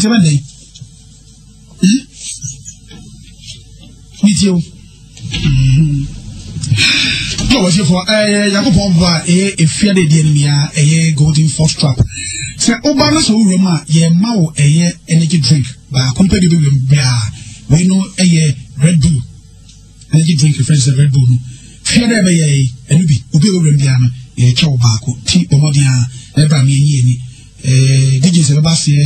ɔte bɛ dɛn metie o na wɔsiefoɔ ɛyɛ nyankopɔn boa a ɛyɛ ɛfia de deɛ no mia ɛyɛ golden fox trap sɛ woba no sɛ wowura mu a yɛma wo ɛyɛ energy drink baako mpɛ de bɛwura mu baa wei no ɛyɛ red bull energy drink fɛn sɛ red bull no hwɛ dɛ ɛbɛyɛ yi ɛno bi obi a ɔwura biara no yɛkyɛ wo baako ti ɔmɔden a ɛbra mi ɛyi ani ɛɛ dj sɛ bɛba seɛ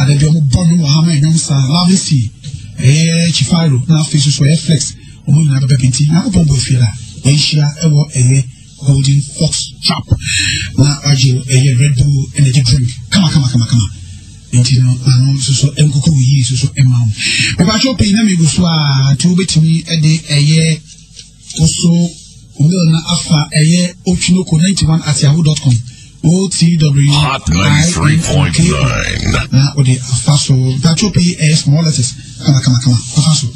adabi ɔmo bɔ no wɔ ha ma ɛnyɔm saa love si ɛyɛ chifaro na afei soso ɛyɛ flex ɔmo nyinaa bɛbɛ bi nti na ɔbɔ bɔ fie la yɛnhyia ɛwɔ ɛyɛ golden fox trap na ɔgye ɛyɛ red bull energy drink kama kama kama kama. nti no maame wɔn nso so nkokɔ wɔ yie nso so ma wɔn mepakyɛ pii na megu so a nti wobɛtumi de ɛyɛ woso mail na afa ɛyɛ otwinoko 91 at yahoo dot com otwinoko na wode afa so mepakyɛ pii ɛyɛ small letters kama kama kama afa so